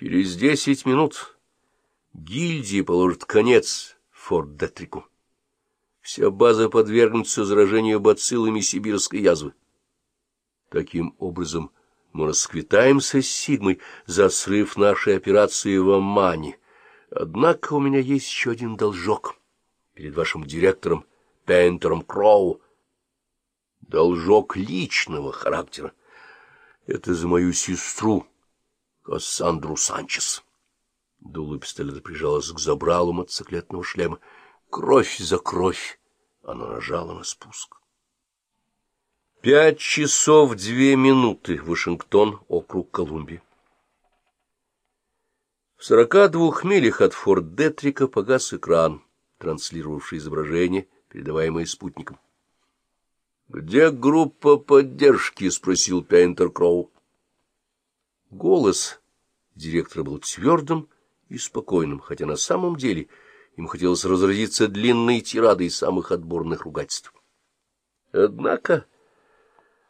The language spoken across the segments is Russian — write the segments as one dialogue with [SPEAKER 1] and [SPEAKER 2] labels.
[SPEAKER 1] Через десять минут гильдия положит конец Форт Детрику. Вся база подвергнется заражению бациллами сибирской язвы. Таким образом, мы расквитаемся с Сигмой за срыв нашей операции в Омане. Однако у меня есть еще один должок перед вашим директором Пейнтером Кроу. Должок личного характера. Это за мою сестру, Кассандру Санчес. Дуло пистолета прижалась к забралу мотоциклетного шлема. Кровь за кровь. Она нажала на спуск. Пять часов две минуты. Вашингтон, округ Колумбия. В сорока двух милях от Форт Детрика погас экран, транслировавший изображение, передаваемое спутником. — Где группа поддержки? — спросил Пейнтер Кроу. Голос директора был твердым и спокойным, хотя на самом деле ему хотелось разразиться длинной тирадой самых отборных ругательств. Однако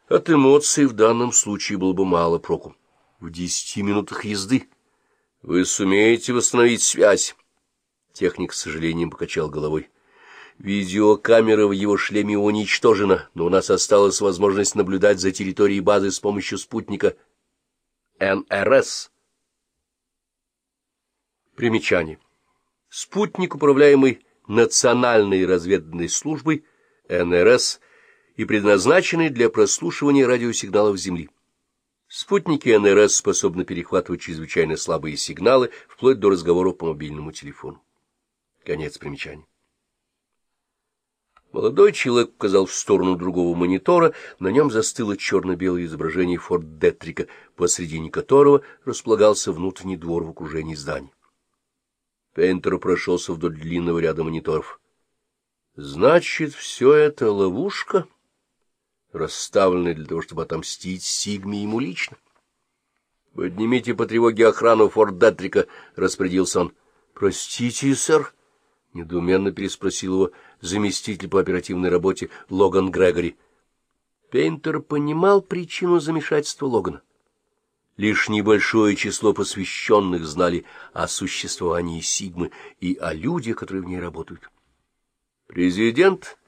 [SPEAKER 1] от эмоций в данном случае было бы мало проку. В десяти минутах езды вы сумеете восстановить связь. Техник с сожалением покачал головой. Видеокамера в его шлеме уничтожена, но у нас осталась возможность наблюдать за территорией базы с помощью спутника НРС. Примечание. Спутник, управляемый Национальной разведывательной службой НРС и предназначенный для прослушивания радиосигналов Земли. Спутники НРС способны перехватывать чрезвычайно слабые сигналы, вплоть до разговоров по мобильному телефону. Конец примечания. Молодой человек указал в сторону другого монитора, на нем застыло черно-белое изображение Форт Детрика, посредине которого располагался внутренний двор в окружении зданий. Пейнтер прошелся вдоль длинного ряда мониторов. — Значит, все это ловушка, расставленная для того, чтобы отомстить Сигме ему лично? — Поднимите по тревоге охрану Форт Детрика, — распорядился он. — Простите, сэр, — недоуменно переспросил его заместитель по оперативной работе Логан Грегори. Пейнтер понимал причину замешательства Логана. Лишь небольшое число посвященных знали о существовании Сигмы и о людях, которые в ней работают. Президент,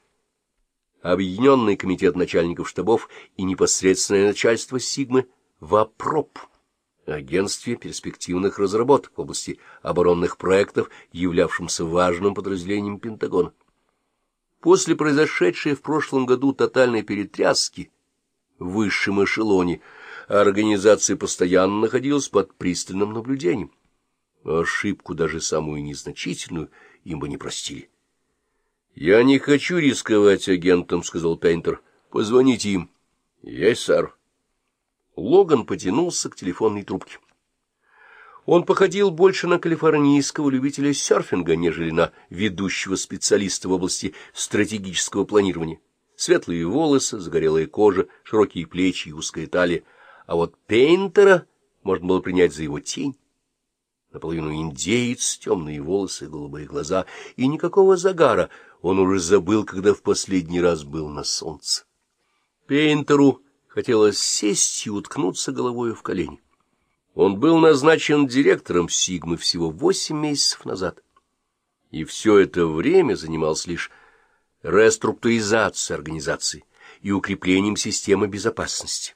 [SPEAKER 1] Объединенный комитет начальников штабов и непосредственное начальство Сигмы ВАПРОП — агентстве перспективных разработок в области оборонных проектов, являвшемся важным подразделением Пентагона. После произошедшей в прошлом году тотальной перетряски в высшем эшелоне организация постоянно находилась под пристальным наблюдением. Ошибку, даже самую незначительную, им бы не простили. — Я не хочу рисковать агентом, — сказал Пейнтер. — Позвоните им. — Есть, сэр. Логан потянулся к телефонной трубке. Он походил больше на калифорнийского любителя серфинга, нежели на ведущего специалиста в области стратегического планирования. Светлые волосы, загорелая кожа, широкие плечи и узкая талия. А вот Пейнтера можно было принять за его тень. Наполовину индеец, темные волосы, голубые глаза и никакого загара. Он уже забыл, когда в последний раз был на солнце. Пейнтеру Хотелось сесть и уткнуться головой в колени. Он был назначен директором Сигмы всего восемь месяцев назад. И все это время занимался лишь реструктуризацией организации и укреплением системы безопасности.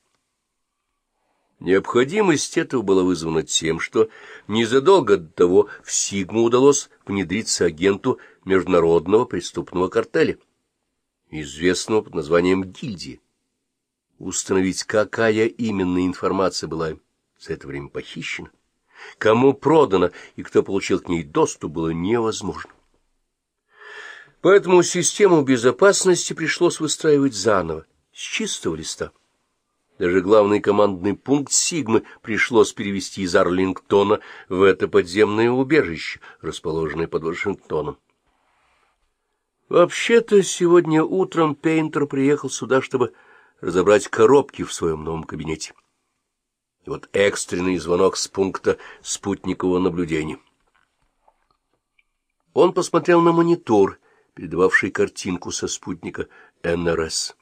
[SPEAKER 1] Необходимость этого была вызвана тем, что незадолго до того в Сигму удалось внедриться агенту международного преступного картеля, известного под названием «Гильдия». Установить, какая именно информация была за это время похищена, кому продана и кто получил к ней доступ, было невозможно. Поэтому систему безопасности пришлось выстраивать заново, с чистого листа. Даже главный командный пункт «Сигмы» пришлось перевести из Арлингтона в это подземное убежище, расположенное под Вашингтоном. Вообще-то, сегодня утром Пейнтер приехал сюда, чтобы разобрать коробки в своем новом кабинете. И вот экстренный звонок с пункта спутникового наблюдения. Он посмотрел на монитор, передававший картинку со спутника НРС.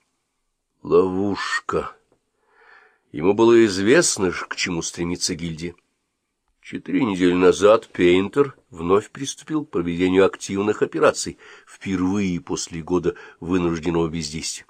[SPEAKER 1] Ловушка. Ему было известно, к чему стремится гильдия. Четыре недели назад Пейнтер вновь приступил к проведению активных операций, впервые после года вынужденного бездействия.